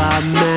by me.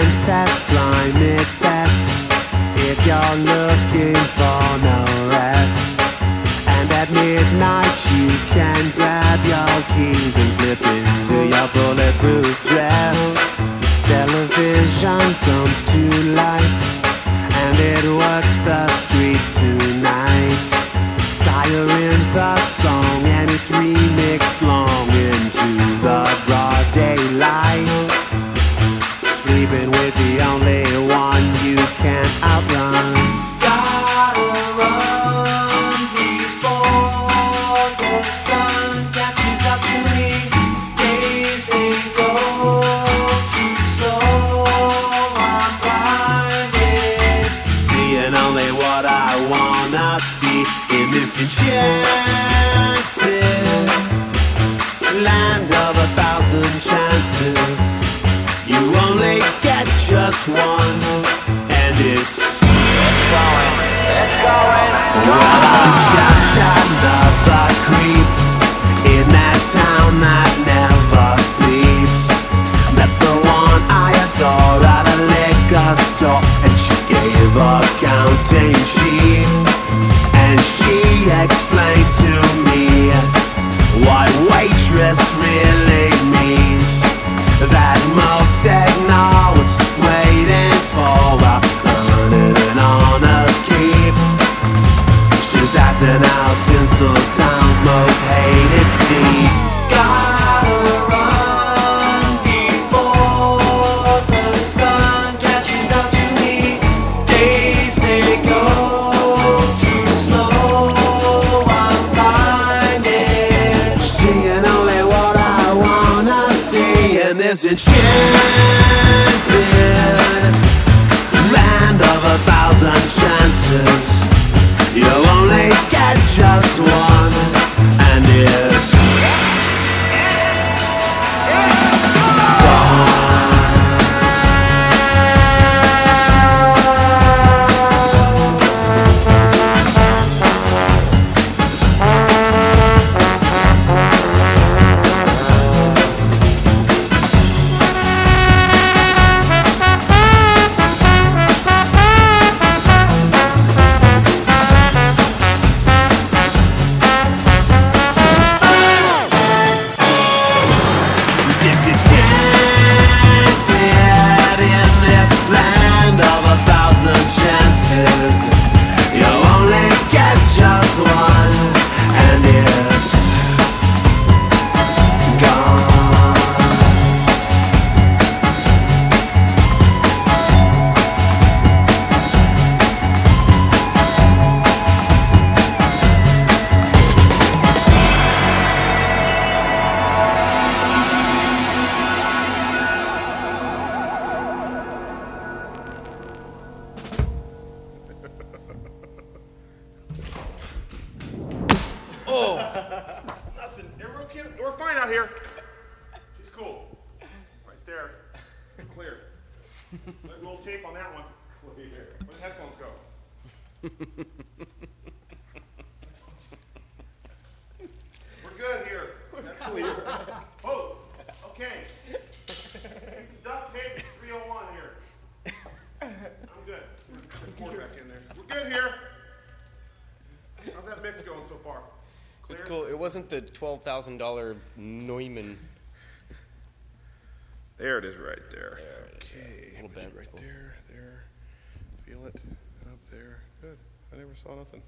Land of a thousand chances. You only get just one, and it's. Well, I'm just another creep in that town that never sleeps. Met the one I adore at a liquor store, and she gave a counting sheet. She explained to me what waitress see in this enchanted land of a thousand chances. There. Clear. Let a little tape on that one. Clear. Where the headphones go? we're good here. That's clear. Oh, okay. Duct tape 301 here. I'm good. Put the cord back in there. We're good here. How's that mix going so far? It's cool. It wasn't the twelve thousand dollar Neumann. There it is right there. There it is, yeah. Okay. Little put it bent, Right there, there. Feel it. Up there. Good. I never saw nothing.